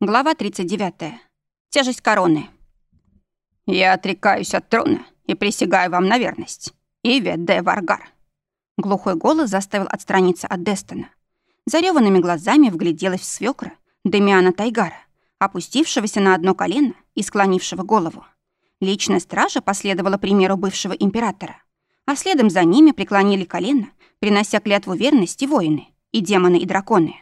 Глава 39. Тяжесть короны. «Я отрекаюсь от трона и присягаю вам на верность. Иве де Варгар». Глухой голос заставил отстраниться от Дестона. Зарёванными глазами вгляделась в свёкра Демиана Тайгара, опустившегося на одно колено и склонившего голову. Личная стража последовала примеру бывшего императора, а следом за ними преклонили колено, принося клятву верности воины, и демоны, и драконы.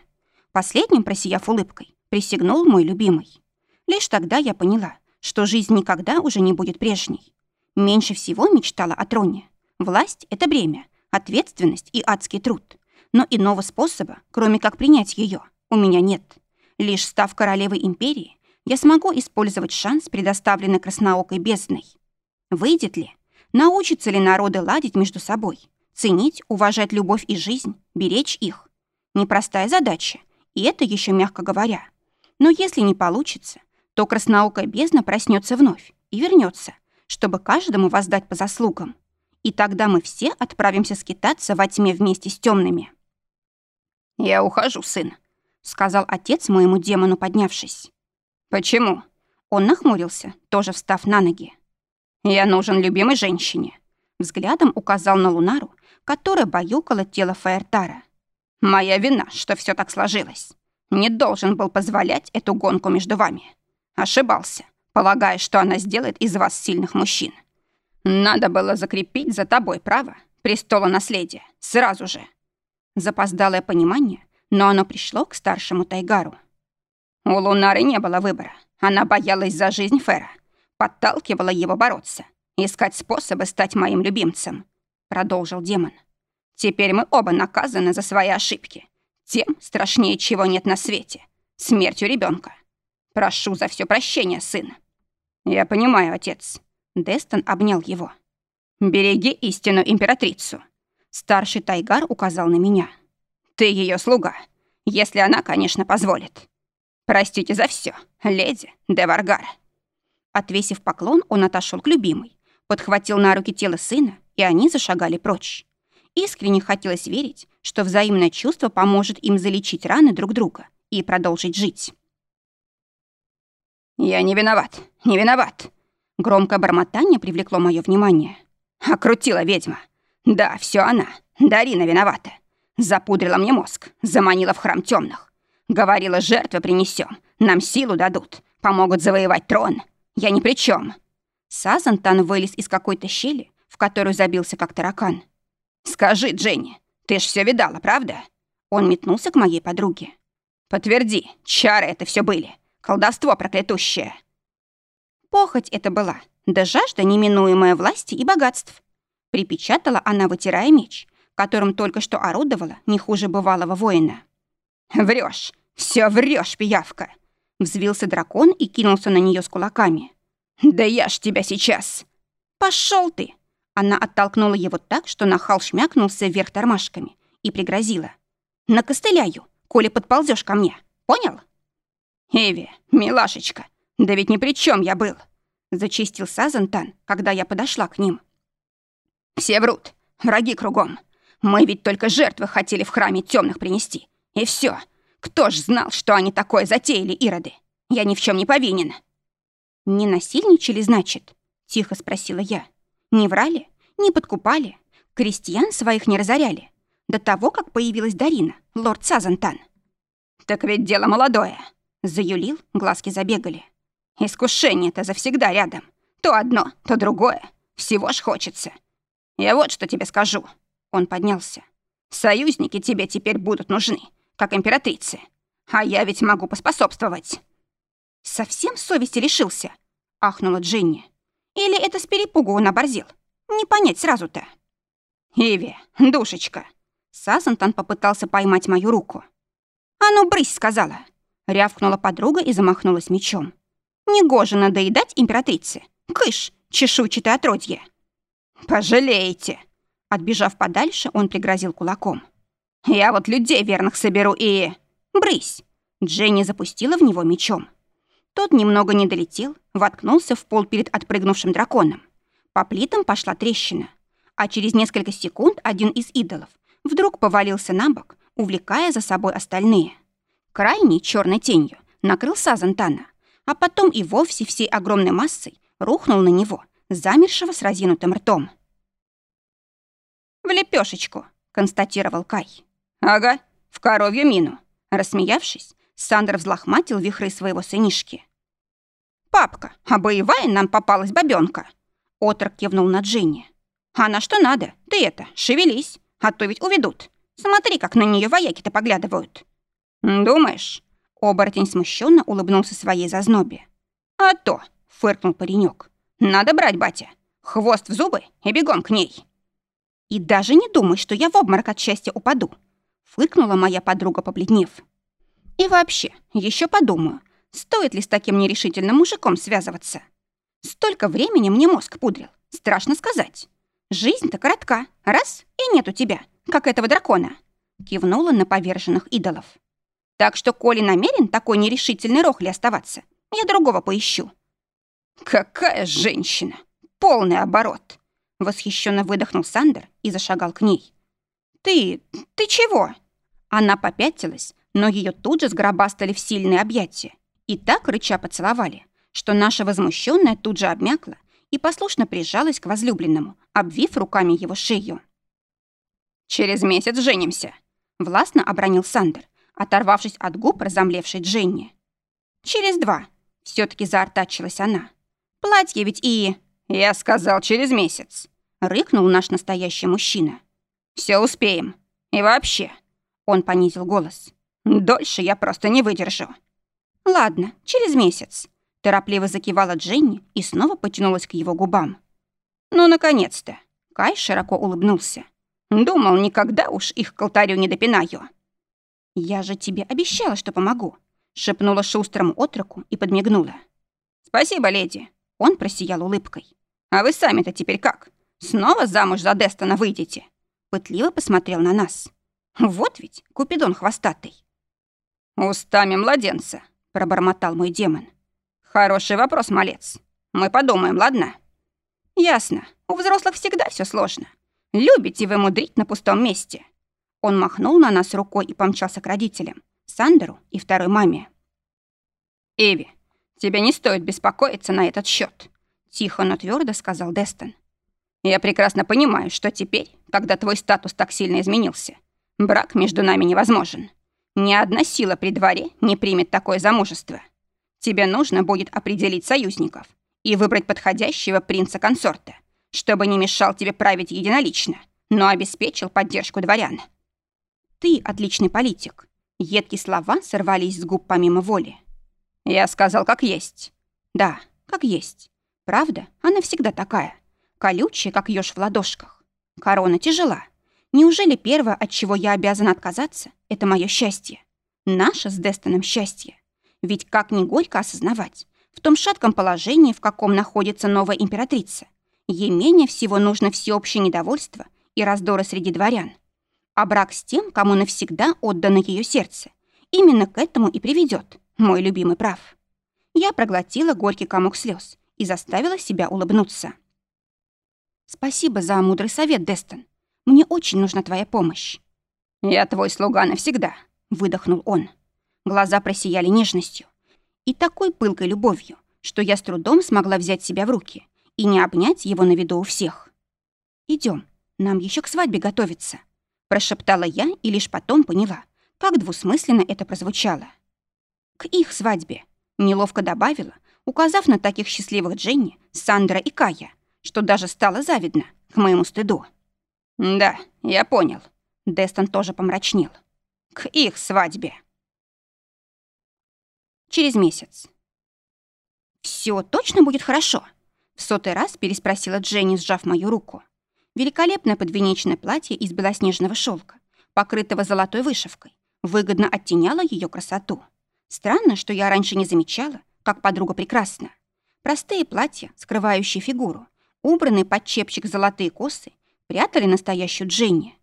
Последним, просияв улыбкой, присягнул мой любимый. Лишь тогда я поняла, что жизнь никогда уже не будет прежней. Меньше всего мечтала о троне. Власть — это бремя, ответственность и адский труд. Но иного способа, кроме как принять ее, у меня нет. Лишь став королевой империи, я смогу использовать шанс, предоставленный красноокой бездной. Выйдет ли? Научатся ли народы ладить между собой? Ценить, уважать любовь и жизнь, беречь их? Непростая задача, и это еще мягко говоря. Но если не получится, то красноокая бездна проснется вновь и вернется, чтобы каждому воздать по заслугам. И тогда мы все отправимся скитаться во тьме вместе с темными. «Я ухожу, сын», — сказал отец моему демону, поднявшись. «Почему?» Он нахмурился, тоже встав на ноги. «Я нужен любимой женщине», — взглядом указал на Лунару, которая баюкала тело Фаертара. «Моя вина, что все так сложилось. Не должен был позволять эту гонку между вами. Ошибался, полагая, что она сделает из вас сильных мужчин. Надо было закрепить за тобой право престола наследия сразу же. Запоздалое понимание, но оно пришло к старшему Тайгару. У Лунары не было выбора. Она боялась за жизнь Фера, подталкивала его бороться, искать способы стать моим любимцем, продолжил демон. Теперь мы оба наказаны за свои ошибки тем страшнее, чего нет на свете. Смертью ребенка. Прошу за все прощения, сын. Я понимаю, отец. Дестон обнял его. Береги истинную императрицу. Старший Тайгар указал на меня. Ты ее слуга, если она, конечно, позволит. Простите за все, леди Деваргар. Отвесив поклон, он отошел к любимой, подхватил на руки тело сына, и они зашагали прочь. Искренне хотелось верить, что взаимное чувство поможет им залечить раны друг друга и продолжить жить. «Я не виноват, не виноват!» Громкое бормотание привлекло мое внимание. Окрутила ведьма. Да, все она. Дарина виновата. Запудрила мне мозг, заманила в храм темных. Говорила, жертвы принесем, нам силу дадут, помогут завоевать трон. Я ни при чем. Сазантан вылез из какой-то щели, в которую забился как таракан. «Скажи, Дженни, ты ж все видала, правда?» Он метнулся к моей подруге. «Подтверди, чары это все были. Колдовство проклятущее». Похоть это была, да жажда неминуемая власти и богатств. Припечатала она, вытирая меч, которым только что орудовала не хуже бывалого воина. Врешь, все врешь, пиявка!» Взвился дракон и кинулся на нее с кулаками. «Да я ж тебя сейчас!» Пошел ты!» Она оттолкнула его так, что нахал шмякнулся вверх тормашками и пригрозила. «Накостыляю, коли подползешь ко мне. Понял?» «Эви, милашечка, да ведь ни при чем я был!» Зачистил Сазантан, когда я подошла к ним. «Все врут, враги кругом. Мы ведь только жертвы хотели в храме темных принести. И все. Кто ж знал, что они такое затеяли, ироды? Я ни в чем не повинен». «Не насильничали, значит?» — тихо спросила я. Не врали, не подкупали, крестьян своих не разоряли. До того, как появилась Дарина, лорд Сазантан. «Так ведь дело молодое», — заюлил, глазки забегали. «Искушение-то завсегда рядом. То одно, то другое. Всего ж хочется. Я вот что тебе скажу». Он поднялся. «Союзники тебе теперь будут нужны, как императрицы. А я ведь могу поспособствовать». «Совсем совести лишился?» — ахнула Джинни. Или это с перепугу он оборзел? Не понять сразу-то. «Иви, душечка!» Сазантан попытался поймать мою руку. «А ну, брысь!» — сказала. Рявкнула подруга и замахнулась мечом. «Негоже надоедать императрице! Кыш, чешуйчатое отродье!» «Пожалеете!» Отбежав подальше, он пригрозил кулаком. «Я вот людей верных соберу и...» «Брысь!» Дженни запустила в него мечом. Тот немного не долетел, воткнулся в пол перед отпрыгнувшим драконом. По плитам пошла трещина, а через несколько секунд один из идолов вдруг повалился на бок, увлекая за собой остальные. Крайней черной тенью накрыл Сазантана, а потом и вовсе всей огромной массой рухнул на него, замершего с разинутым ртом. «В лепешечку», — констатировал Кай. «Ага, в коровью мину». Рассмеявшись, Сандер взлохматил вихры своего сынишки. «Папка, а боевая нам попалась бабёнка!» Отрок кивнул на Джинни. «А на что надо? Ты это, шевелись, а то ведь уведут. Смотри, как на нее вояки-то поглядывают». «Думаешь?» Оборотень смущенно улыбнулся своей зазнобе. «А то!» — фыркнул паренек. «Надо брать, батя. Хвост в зубы и бегом к ней». «И даже не думай, что я в обморок от счастья упаду», — фыркнула моя подруга, побледнев. «И вообще, еще подумаю, стоит ли с таким нерешительным мужиком связываться. Столько времени мне мозг пудрил, страшно сказать. Жизнь-то коротка, раз — и нет у тебя, как этого дракона», — кивнула на поверженных идолов. «Так что, коли намерен такой нерешительной рохли оставаться, я другого поищу». «Какая женщина! Полный оборот!» Восхищенно выдохнул Сандер и зашагал к ней. «Ты... ты чего?» Она попятилась, но ее тут же сгробастали в сильные объятия и так рыча поцеловали, что наша возмущенная тут же обмякла и послушно прижалась к возлюбленному, обвив руками его шею. «Через месяц женимся», — властно обронил Сандер, оторвавшись от губ разомлевшей Дженни. «Через два», — все таки заортачилась она. «Платье ведь и...» «Я сказал, через месяц», — рыкнул наш настоящий мужчина. Все успеем. И вообще...» Он понизил голос. «Дольше я просто не выдержу». «Ладно, через месяц», — торопливо закивала Дженни и снова потянулась к его губам. «Ну, наконец-то!» — Кай широко улыбнулся. «Думал, никогда уж их к алтарю не допинаю». «Я же тебе обещала, что помогу», — шепнула шустрому отроку и подмигнула. «Спасибо, леди». Он просиял улыбкой. «А вы сами-то теперь как? Снова замуж за Дестона выйдете?» Пытливо посмотрел на нас. «Вот ведь Купидон хвостатый». «Устами младенца», — пробормотал мой демон. «Хороший вопрос, малец. Мы подумаем, ладно?» «Ясно. У взрослых всегда все сложно. Любите вы мудрить на пустом месте». Он махнул на нас рукой и помчался к родителям, Сандеру и второй маме. «Эви, тебе не стоит беспокоиться на этот счет, тихо, но твердо сказал Дестон. «Я прекрасно понимаю, что теперь, когда твой статус так сильно изменился, брак между нами невозможен. Ни одна сила при дворе не примет такое замужество. Тебе нужно будет определить союзников и выбрать подходящего принца-консорта, чтобы не мешал тебе править единолично, но обеспечил поддержку дворян». «Ты отличный политик». Едкие слова сорвались с губ помимо воли. «Я сказал, как есть». «Да, как есть. Правда, она всегда такая. Колючая, как ёж в ладошках. Корона тяжела. Неужели первое, от чего я обязана отказаться, это мое счастье? Наше с Дестоном счастье. Ведь как ни горько осознавать, в том шатком положении, в каком находится новая императрица, ей менее всего нужно всеобщее недовольство и раздоры среди дворян. А брак с тем, кому навсегда отдано ее сердце, именно к этому и приведет, мой любимый прав. Я проглотила горький комок слез и заставила себя улыбнуться. «Спасибо за мудрый совет, Дестон. Мне очень нужна твоя помощь». «Я твой слуга навсегда», — выдохнул он. Глаза просияли нежностью и такой пылкой любовью, что я с трудом смогла взять себя в руки и не обнять его на виду у всех. Идем, нам еще к свадьбе готовиться», — прошептала я и лишь потом поняла, как двусмысленно это прозвучало. «К их свадьбе», — неловко добавила, указав на таких счастливых Дженни, Сандра и Кая, что даже стало завидно, к моему стыду. «Да, я понял». Дестон тоже помрачнел. «К их свадьбе». Через месяц. Все точно будет хорошо?» В сотый раз переспросила Дженни, сжав мою руку. Великолепное подвенечное платье из белоснежного шелка, покрытого золотой вышивкой, выгодно оттеняло ее красоту. Странно, что я раньше не замечала, как подруга прекрасна. Простые платья, скрывающие фигуру, убранные под чепчик золотые косы, прятали настоящую Дженни.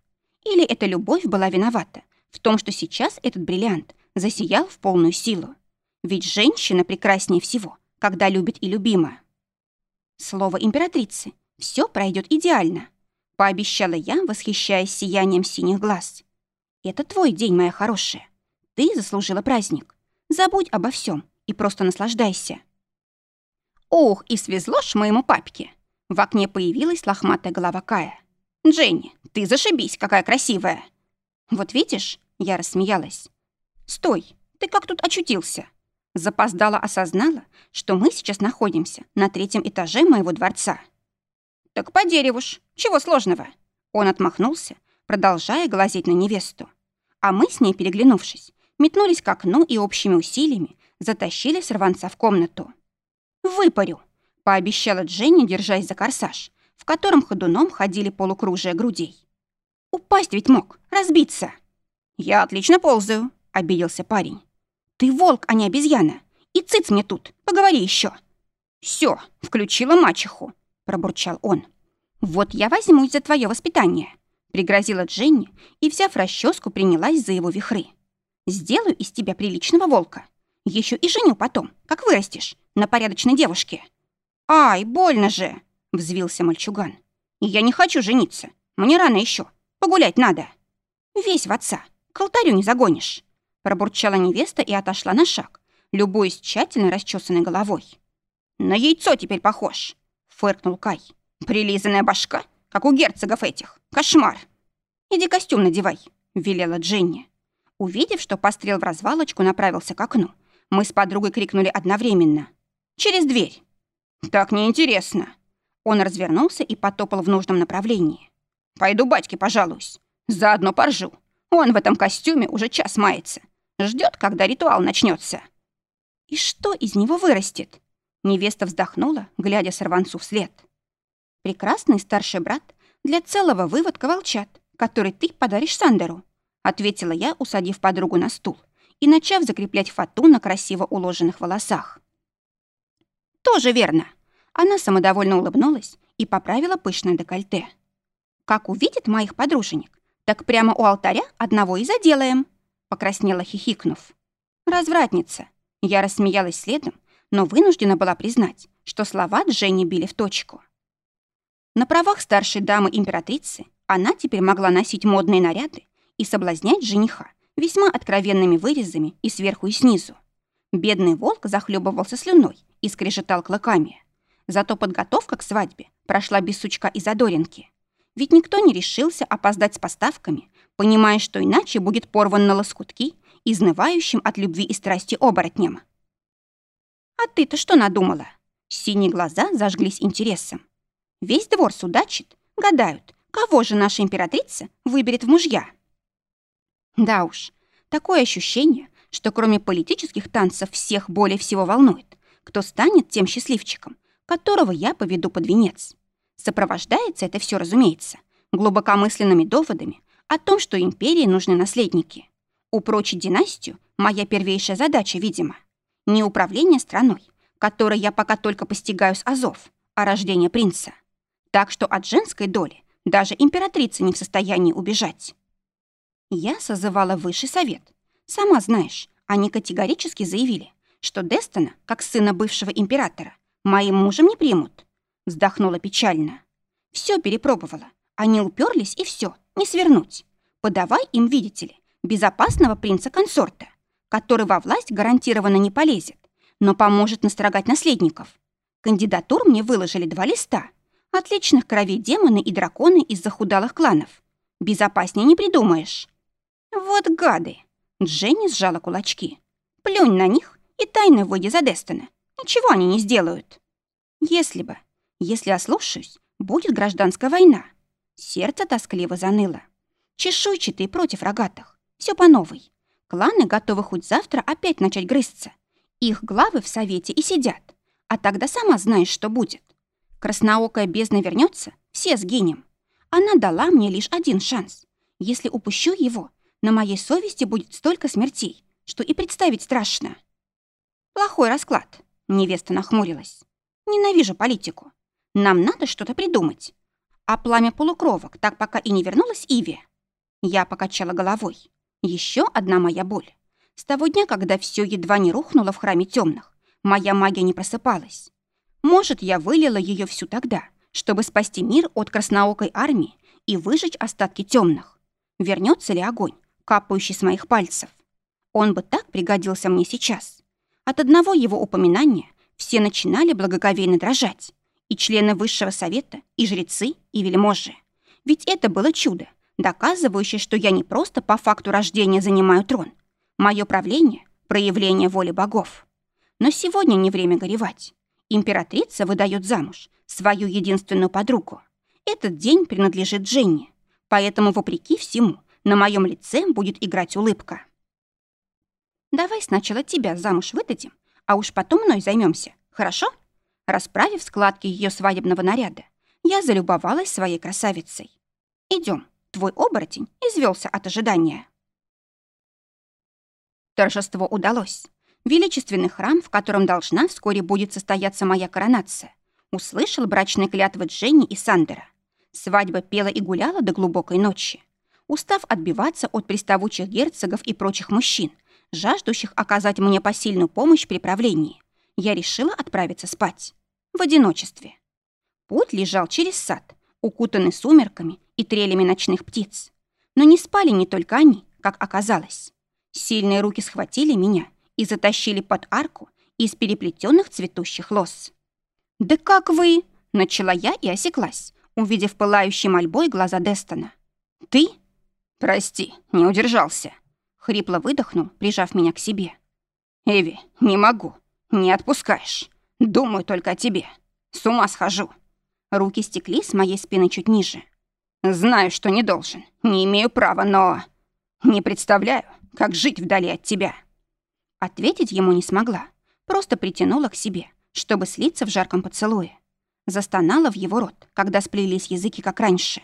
Или эта любовь была виновата в том, что сейчас этот бриллиант засиял в полную силу. Ведь женщина прекраснее всего, когда любит и любима. Слово императрицы «все пройдет идеально», пообещала я, восхищаясь сиянием синих глаз. «Это твой день, моя хорошая. Ты заслужила праздник. Забудь обо всем и просто наслаждайся. Ох, и свезло ж моему папке. В окне появилась лохматая голова Кая. «Дженни, ты зашибись, какая красивая!» «Вот видишь?» — я рассмеялась. «Стой, ты как тут очутился?» Запоздала осознала, что мы сейчас находимся на третьем этаже моего дворца. «Так по дереву ж, чего сложного?» Он отмахнулся, продолжая глазеть на невесту. А мы с ней, переглянувшись, метнулись к окну и общими усилиями затащили сорванца в комнату. «Выпарю», — пообещала Дженни, держась за корсаж, в котором ходуном ходили полукружия грудей. «Упасть ведь мог, разбиться». «Я отлично ползаю», — обиделся парень. «Ты волк, а не обезьяна. И цыц мне тут, поговори еще. «Все, включила мачеху», — пробурчал он. «Вот я возьмусь за твое воспитание», — пригрозила Дженни и, взяв расческу, принялась за его вихры. «Сделаю из тебя приличного волка. Еще и женю потом, как вырастешь, на порядочной девушке». «Ай, больно же!» — взвился мальчуган. «Я не хочу жениться. Мне рано еще. Погулять надо». «Весь в отца. К алтарю не загонишь». Пробурчала невеста и отошла на шаг, любуясь тщательно расчесанной головой. «На яйцо теперь похож», — фыркнул Кай. Прилизанная башка, как у герцогов этих. Кошмар. Иди костюм надевай, велела Дженни. Увидев, что пострел в развалочку направился к окну, мы с подругой крикнули одновременно. «Через дверь!» «Так неинтересно!» Он развернулся и потопал в нужном направлении. «Пойду батьке пожалуюсь. Заодно поржу. Он в этом костюме уже час мается. Ждет, когда ритуал начнется. «И что из него вырастет?» Невеста вздохнула, глядя сорванцу вслед. Прекрасный старший брат для целого выводка волчат, который ты подаришь Сандеру, ответила я, усадив подругу на стул и начав закреплять фату на красиво уложенных волосах. Тоже верно. Она самодовольно улыбнулась и поправила пышное декольте. Как увидит моих подруженек, так прямо у алтаря одного и заделаем, покраснела хихикнув. Развратница. Я рассмеялась следом, но вынуждена была признать, что слова Дженни били в точку. На правах старшей дамы императрицы она теперь могла носить модные наряды и соблазнять жениха весьма откровенными вырезами и сверху, и снизу. Бедный волк захлебывался слюной и скрежетал клыками. Зато подготовка к свадьбе прошла без сучка и задоринки. Ведь никто не решился опоздать с поставками, понимая, что иначе будет порван на лоскутки, изнывающим от любви и страсти оборотнем. «А ты-то что надумала?» Синие глаза зажглись интересом. Весь двор судачит, гадают, кого же наша императрица выберет в мужья. Да уж, такое ощущение, что кроме политических танцев всех более всего волнует, кто станет тем счастливчиком, которого я поведу под венец. Сопровождается это все, разумеется, глубокомысленными доводами о том, что империи нужны наследники. Упрочить династию – моя первейшая задача, видимо. Не управление страной, которой я пока только постигаю с азов, а рождение принца так что от женской доли даже императрица не в состоянии убежать. Я созывала высший совет. Сама знаешь, они категорически заявили, что Дестона, как сына бывшего императора, моим мужем не примут. Вздохнула печально. Все перепробовала. Они уперлись и все, не свернуть. Подавай им, видите ли, безопасного принца-консорта, который во власть гарантированно не полезет, но поможет настрогать наследников. Кандидатур мне выложили два листа — Отличных кровей демоны и драконы из захудалых кланов. Безопаснее не придумаешь. Вот гады. Дженни сжала кулачки. Плюнь на них и тайно выйди за Дестона. Ничего они не сделают. Если бы, если ослушаюсь, будет гражданская война. Сердце тоскливо заныло. Чешуйчатые против рогатых. Все по новой. Кланы готовы хоть завтра опять начать грызться. Их главы в совете и сидят. А тогда сама знаешь, что будет. Красноокая бездна вернется, все сгинем. Она дала мне лишь один шанс. Если упущу его, на моей совести будет столько смертей, что и представить страшно. Плохой расклад. Невеста нахмурилась. Ненавижу политику. Нам надо что-то придумать. А пламя полукровок так пока и не вернулось Иве. Я покачала головой. Еще одна моя боль. С того дня, когда все едва не рухнуло в храме темных, моя магия не просыпалась. Может, я вылила ее всю тогда, чтобы спасти мир от красноокой армии и выжечь остатки темных. Вернется ли огонь, капающий с моих пальцев? Он бы так пригодился мне сейчас. От одного его упоминания все начинали благоговейно дрожать. И члены высшего совета, и жрецы, и вельможи. Ведь это было чудо, доказывающее, что я не просто по факту рождения занимаю трон. Мое правление — проявление воли богов. Но сегодня не время горевать. Императрица выдает замуж свою единственную подругу. Этот день принадлежит Дженни, поэтому, вопреки всему, на моем лице будет играть улыбка. Давай сначала тебя замуж выдадим, а уж потом мной займемся, хорошо? Расправив складки ее свадебного наряда, я залюбовалась своей красавицей. Идем, твой оборотень извелся от ожидания. Торжество удалось. Величественный храм, в котором должна вскоре будет состояться моя коронация, услышал брачные клятвы Дженни и Сандера. Свадьба пела и гуляла до глубокой ночи. Устав отбиваться от приставучих герцогов и прочих мужчин, жаждущих оказать мне посильную помощь при правлении, я решила отправиться спать. В одиночестве. Путь лежал через сад, укутанный сумерками и трелями ночных птиц. Но не спали не только они, как оказалось. Сильные руки схватили меня и затащили под арку из переплетенных цветущих лос. «Да как вы?» — начала я и осеклась, увидев пылающей мольбой глаза Дестона. «Ты?» «Прости, не удержался», — хрипло выдохнул, прижав меня к себе. «Эви, не могу, не отпускаешь. Думаю только о тебе. С ума схожу». Руки стекли с моей спины чуть ниже. «Знаю, что не должен, не имею права, но...» «Не представляю, как жить вдали от тебя». Ответить ему не смогла, просто притянула к себе, чтобы слиться в жарком поцелуе. Застонала в его рот, когда сплелись языки, как раньше.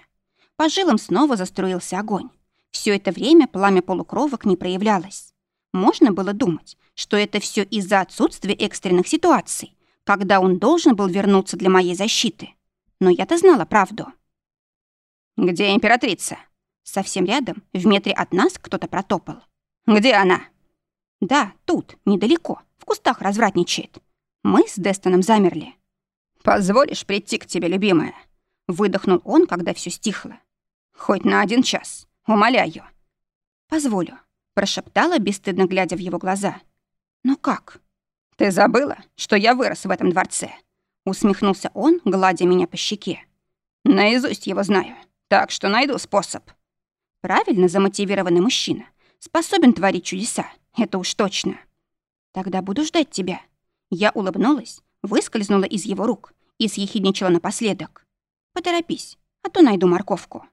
По жилам снова заструился огонь. Все это время пламя полукровок не проявлялось. Можно было думать, что это все из-за отсутствия экстренных ситуаций, когда он должен был вернуться для моей защиты. Но я-то знала правду. «Где императрица?» Совсем рядом, в метре от нас, кто-то протопал. «Где она?» Да, тут, недалеко, в кустах развратничает. Мы с Дестоном замерли. «Позволишь прийти к тебе, любимая?» Выдохнул он, когда все стихло. «Хоть на один час. Умоляю». «Позволю», — прошептала, бесстыдно глядя в его глаза. «Но как?» «Ты забыла, что я вырос в этом дворце?» Усмехнулся он, гладя меня по щеке. «Наизусть его знаю, так что найду способ». Правильно замотивированный мужчина способен творить чудеса. Это уж точно. Тогда буду ждать тебя. Я улыбнулась, выскользнула из его рук и съехидничала напоследок. Поторопись, а то найду морковку.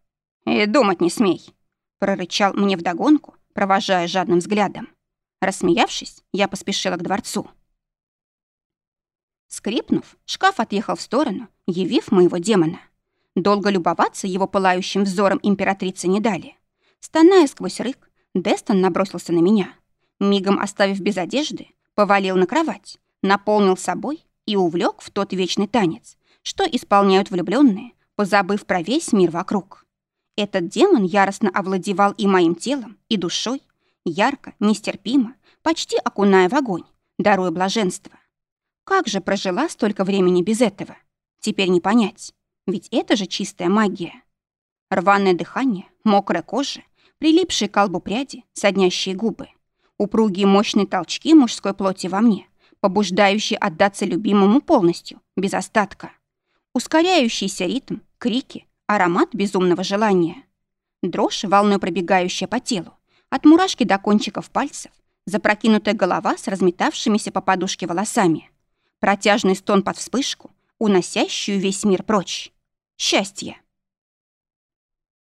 И думать не смей, прорычал мне вдогонку, провожая жадным взглядом. Рассмеявшись, я поспешила к дворцу. Скрипнув, шкаф отъехал в сторону, явив моего демона. Долго любоваться его пылающим взором императрицы не дали. Стоная сквозь рык, Дестон набросился на меня — мигом оставив без одежды, повалил на кровать, наполнил собой и увлек в тот вечный танец, что исполняют влюбленные, позабыв про весь мир вокруг. Этот демон яростно овладевал и моим телом, и душой, ярко, нестерпимо, почти окуная в огонь, даруя блаженство. Как же прожила столько времени без этого? Теперь не понять, ведь это же чистая магия. Рваное дыхание, мокрая кожа, прилипшие к колбу пряди, соднящие губы упругие мощные толчки мужской плоти во мне, побуждающие отдаться любимому полностью, без остатка. Ускоряющийся ритм, крики, аромат безумного желания. Дрожь, волной пробегающая по телу, от мурашки до кончиков пальцев, запрокинутая голова с разметавшимися по подушке волосами, протяжный стон под вспышку, уносящую весь мир прочь. Счастье.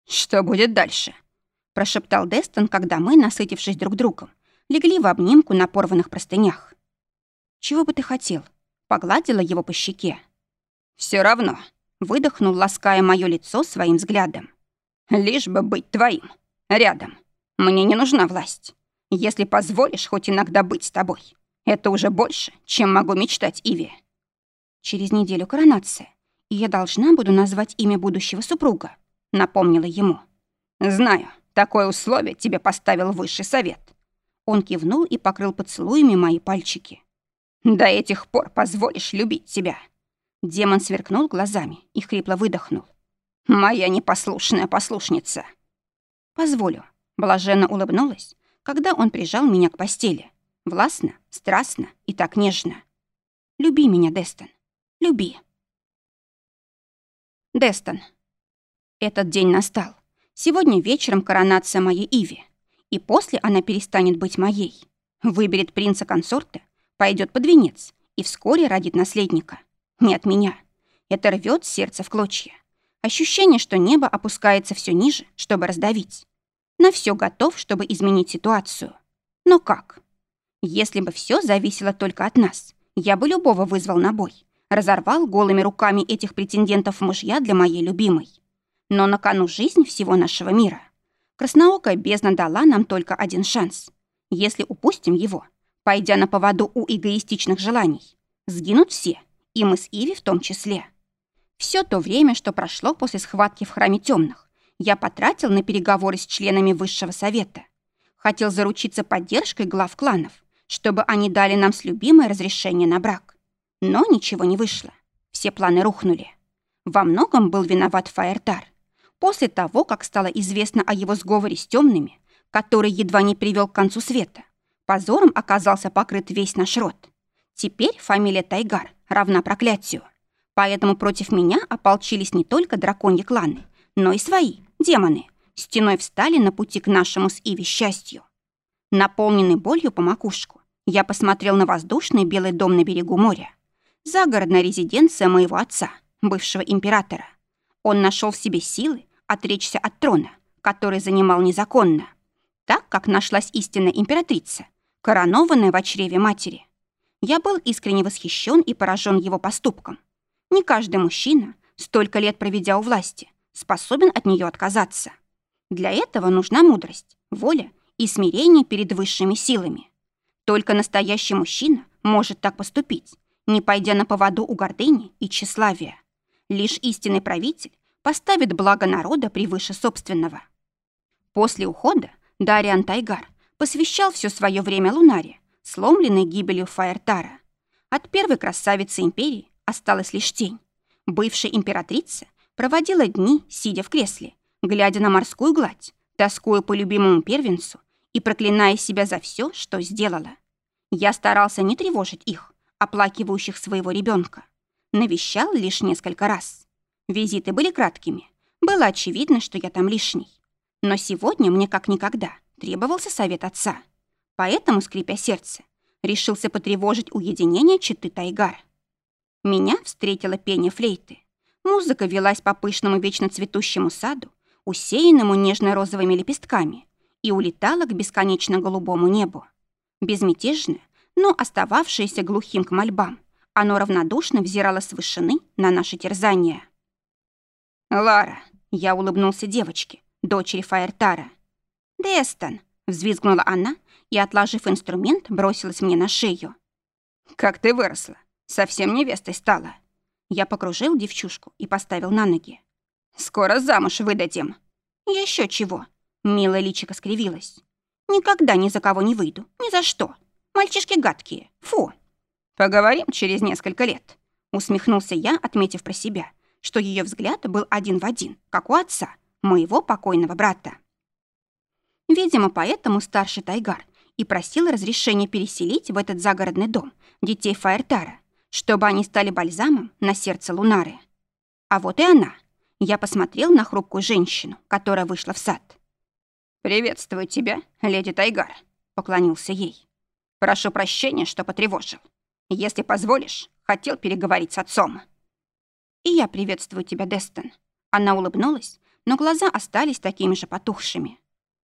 «Что будет дальше?» — прошептал Дестон, когда мы, насытившись друг другом, легли в обнимку на порванных простынях. «Чего бы ты хотел?» Погладила его по щеке. Все равно», — выдохнул, лаская мое лицо своим взглядом. «Лишь бы быть твоим, рядом. Мне не нужна власть. Если позволишь хоть иногда быть с тобой, это уже больше, чем могу мечтать Иви». «Через неделю коронация, и я должна буду назвать имя будущего супруга», — напомнила ему. «Знаю, такое условие тебе поставил высший совет. Он кивнул и покрыл поцелуями мои пальчики. «До этих пор позволишь любить тебя!» Демон сверкнул глазами и хрипло выдохнул. «Моя непослушная послушница!» «Позволю», — блаженно улыбнулась, когда он прижал меня к постели. Властно, страстно и так нежно. «Люби меня, Дестон, люби». Дестон. Этот день настал. Сегодня вечером коронация моей Иви. И после она перестанет быть моей. Выберет принца-консорта, пойдет под венец и вскоре родит наследника. Не от меня. Это рвет сердце в клочья. Ощущение, что небо опускается все ниже, чтобы раздавить. На все готов, чтобы изменить ситуацию. Но как? Если бы все зависело только от нас, я бы любого вызвал на бой. Разорвал голыми руками этих претендентов мужья для моей любимой. Но на кону жизнь всего нашего мира. Красноокая бездна дала нам только один шанс. Если упустим его, пойдя на поводу у эгоистичных желаний, сгинут все, и мы с Иви в том числе. Все то время, что прошло после схватки в храме темных, я потратил на переговоры с членами высшего совета. Хотел заручиться поддержкой глав кланов, чтобы они дали нам с любимой разрешение на брак. Но ничего не вышло. Все планы рухнули. Во многом был виноват Фаертар. После того, как стало известно о его сговоре с темными, который едва не привел к концу света, позором оказался покрыт весь наш род. Теперь фамилия Тайгар равна проклятию. Поэтому против меня ополчились не только драконьи кланы, но и свои, демоны, стеной встали на пути к нашему с Иви счастью. Наполненный болью по макушку, я посмотрел на воздушный белый дом на берегу моря. Загородная резиденция моего отца, бывшего императора. Он нашел в себе силы отречься от трона, который занимал незаконно, так как нашлась истинная императрица, коронованная в чреве матери. Я был искренне восхищен и поражен его поступком. Не каждый мужчина, столько лет проведя у власти, способен от нее отказаться. Для этого нужна мудрость, воля и смирение перед высшими силами. Только настоящий мужчина может так поступить, не пойдя на поводу у гордыни и тщеславия. Лишь истинный правитель поставит благо народа превыше собственного. После ухода Дариан Тайгар посвящал все свое время Лунаре, сломленной гибелью Фаертара. От первой красавицы империи осталась лишь тень. Бывшая императрица проводила дни, сидя в кресле, глядя на морскую гладь, тоскуя по любимому первенцу и проклиная себя за все, что сделала. Я старался не тревожить их, оплакивающих своего ребенка. Навещал лишь несколько раз. Визиты были краткими. Было очевидно, что я там лишний. Но сегодня мне как никогда требовался совет отца. Поэтому, скрипя сердце, решился потревожить уединение читы Тайгар. Меня встретила пение флейты. Музыка велась по пышному вечно цветущему саду, усеянному нежно-розовыми лепестками, и улетала к бесконечно голубому небу. Безмятежное, но остававшееся глухим к мольбам, оно равнодушно взирало с вышины на наши терзания. «Лара!» — я улыбнулся девочке, дочери Фаертара. «Дестон!» — взвизгнула она и, отложив инструмент, бросилась мне на шею. «Как ты выросла! Совсем невестой стала. Я покружил девчушку и поставил на ноги. Скоро замуж выдадим. Еще чего. Милая личико скривилась. Никогда ни за кого не выйду. Ни за что. Мальчишки гадкие. Фу. Поговорим через несколько лет. Усмехнулся я, отметив про себя, что ее взгляд был один в один, как у отца, моего покойного брата. Видимо, поэтому старший Тайгар и просил разрешения переселить в этот загородный дом детей Фаертара, чтобы они стали бальзамом на сердце Лунары. А вот и она. Я посмотрел на хрупкую женщину, которая вышла в сад. «Приветствую тебя, леди Тайгар», — поклонился ей. «Прошу прощения, что потревожил. Если позволишь, хотел переговорить с отцом». «И я приветствую тебя, Дестон». Она улыбнулась, но глаза остались такими же потухшими.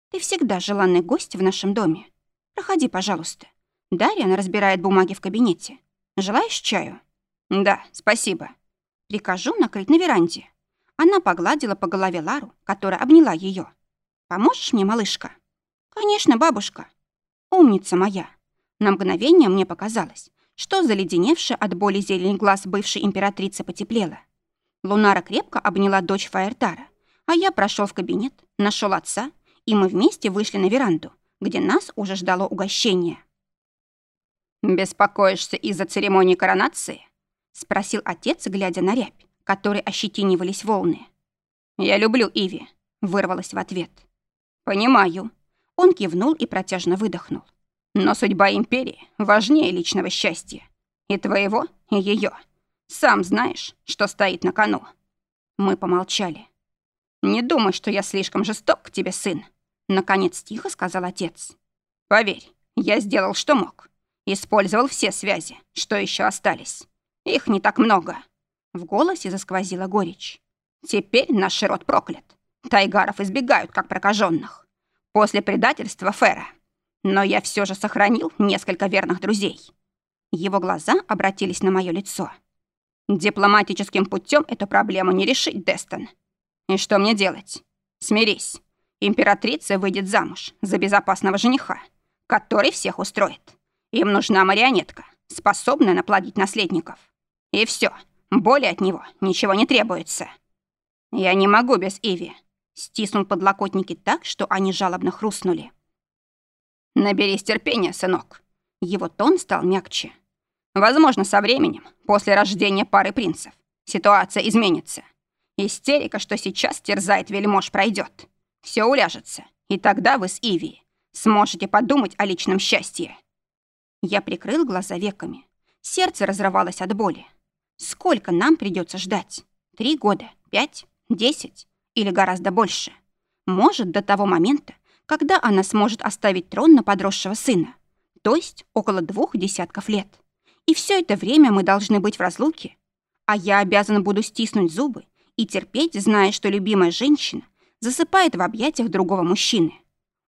«Ты всегда желанный гость в нашем доме. Проходи, пожалуйста. Дарьяна разбирает бумаги в кабинете. Желаешь чаю?» «Да, спасибо». «Прикажу накрыть на веранде». Она погладила по голове Лару, которая обняла ее. «Поможешь мне, малышка?» «Конечно, бабушка». «Умница моя». На мгновение мне показалось, что заледеневшая от боли зелень глаз бывшей императрицы потеплела. Лунара крепко обняла дочь Фаертара, а я прошел в кабинет, нашел отца, и мы вместе вышли на веранду, где нас уже ждало угощение. «Беспокоишься из-за церемонии коронации?» — спросил отец, глядя на рябь, которой ощетинивались волны. «Я люблю Иви», — вырвалась в ответ. «Понимаю». Он кивнул и протяжно выдохнул. Но судьба империи важнее личного счастья. И твоего, и ее. Сам знаешь, что стоит на кону. Мы помолчали. «Не думай, что я слишком жесток к тебе, сын», — наконец тихо сказал отец. «Поверь, я сделал, что мог. Использовал все связи, что еще остались. Их не так много». В голосе засквозила горечь. «Теперь наш род проклят. Тайгаров избегают, как прокаженных. После предательства Фера. Но я все же сохранил несколько верных друзей». Его глаза обратились на мое лицо. «Дипломатическим путем эту проблему не решить, Дестон. И что мне делать? Смирись. Императрица выйдет замуж за безопасного жениха, который всех устроит. Им нужна марионетка, способная наплодить наследников. И все. Более от него ничего не требуется. Я не могу без Иви. Стиснул подлокотники так, что они жалобно хрустнули. Наберись терпения, сынок. Его тон стал мягче. Возможно, со временем, после рождения пары принцев, ситуация изменится. Истерика, что сейчас терзает вельмож, пройдет. Все уляжется, и тогда вы с Иви сможете подумать о личном счастье. Я прикрыл глаза веками. Сердце разрывалось от боли. Сколько нам придется ждать? Три года? Пять? Десять? Или гораздо больше? Может, до того момента, когда она сможет оставить трон на подросшего сына. То есть около двух десятков лет. И все это время мы должны быть в разлуке. А я обязан буду стиснуть зубы и терпеть, зная, что любимая женщина засыпает в объятиях другого мужчины.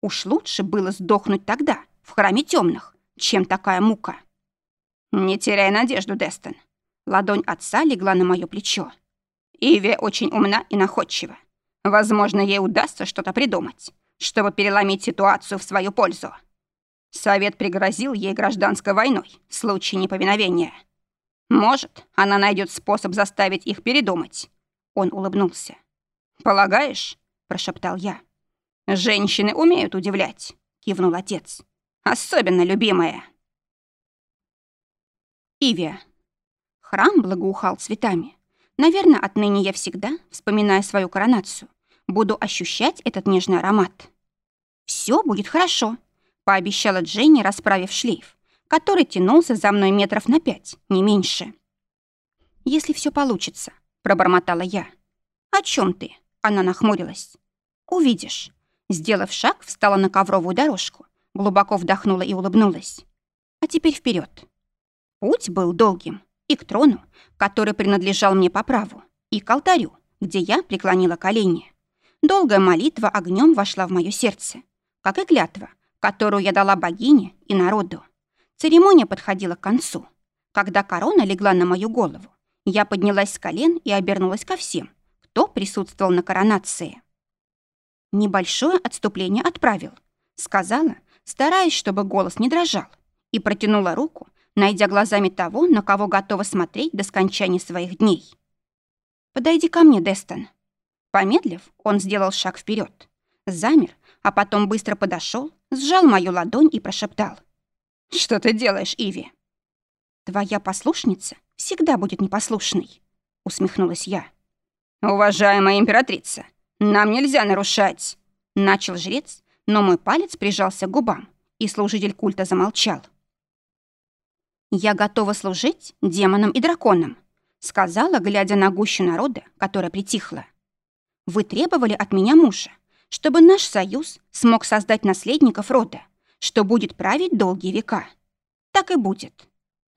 Уж лучше было сдохнуть тогда, в храме темных, чем такая мука. «Не теряй надежду, Дестон». Ладонь отца легла на мое плечо. Иви очень умна и находчива. Возможно, ей удастся что-то придумать, чтобы переломить ситуацию в свою пользу. Совет пригрозил ей гражданской войной в случае неповиновения. Может, она найдет способ заставить их передумать. Он улыбнулся. «Полагаешь?» – прошептал я. «Женщины умеют удивлять», – кивнул отец. «Особенно любимая». Ивия. Храм благоухал цветами. Наверное, отныне я всегда, вспоминая свою коронацию, буду ощущать этот нежный аромат. Все будет хорошо», — пообещала Дженни, расправив шлейф, который тянулся за мной метров на пять, не меньше. «Если все получится», — пробормотала я. «О чем ты?» — она нахмурилась. «Увидишь». Сделав шаг, встала на ковровую дорожку, глубоко вдохнула и улыбнулась. «А теперь вперед. Путь был долгим. И к трону, который принадлежал мне по праву, и к алтарю, где я преклонила колени. Долгая молитва огнем вошла в мое сердце, как и клятва, которую я дала богине и народу. Церемония подходила к концу. Когда корона легла на мою голову, я поднялась с колен и обернулась ко всем, кто присутствовал на коронации. Небольшое отступление отправил, сказала, стараясь, чтобы голос не дрожал, и протянула руку, найдя глазами того, на кого готова смотреть до скончания своих дней. «Подойди ко мне, Дестон». Помедлив, он сделал шаг вперед, замер, а потом быстро подошел, сжал мою ладонь и прошептал. «Что ты делаешь, Иви?» «Твоя послушница всегда будет непослушной», — усмехнулась я. «Уважаемая императрица, нам нельзя нарушать», — начал жрец, но мой палец прижался к губам, и служитель культа замолчал. «Я готова служить демонам и драконам», сказала, глядя на гущу народа, которая притихла. «Вы требовали от меня мужа, чтобы наш союз смог создать наследников рода, что будет править долгие века. Так и будет.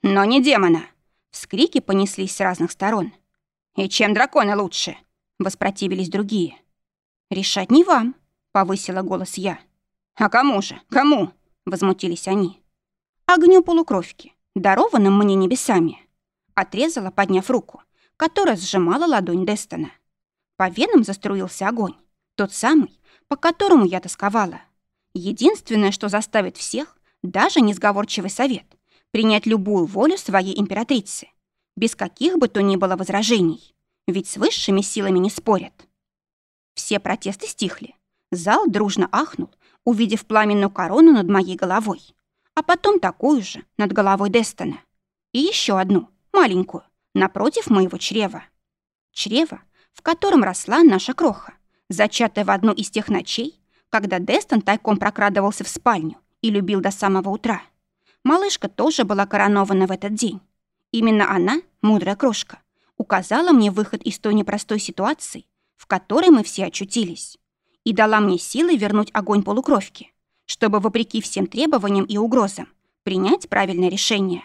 Но не демона!» Вскрики понеслись с разных сторон. «И чем драконы лучше?» Воспротивились другие. «Решать не вам», — повысила голос я. «А кому же? Кому?» — возмутились они. «Огню полукровки, дарованным мне небесами. Отрезала, подняв руку, которая сжимала ладонь Дестона. По венам заструился огонь, тот самый, по которому я тосковала. Единственное, что заставит всех, даже несговорчивый совет, принять любую волю своей императрицы, без каких бы то ни было возражений, ведь с высшими силами не спорят. Все протесты стихли. Зал дружно ахнул, увидев пламенную корону над моей головой а потом такую же над головой Дестона. И еще одну, маленькую, напротив моего чрева. Чрево, в котором росла наша кроха, зачатая в одну из тех ночей, когда Дестон тайком прокрадывался в спальню и любил до самого утра. Малышка тоже была коронована в этот день. Именно она, мудрая крошка, указала мне выход из той непростой ситуации, в которой мы все очутились, и дала мне силы вернуть огонь полукровки, чтобы, вопреки всем требованиям и угрозам, принять правильное решение.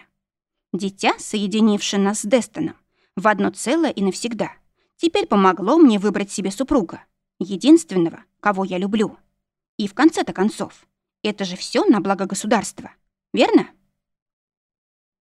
Дитя, соединившее нас с Дестоном, в одно целое и навсегда, теперь помогло мне выбрать себе супруга, единственного, кого я люблю. И в конце-то концов, это же все на благо государства, верно?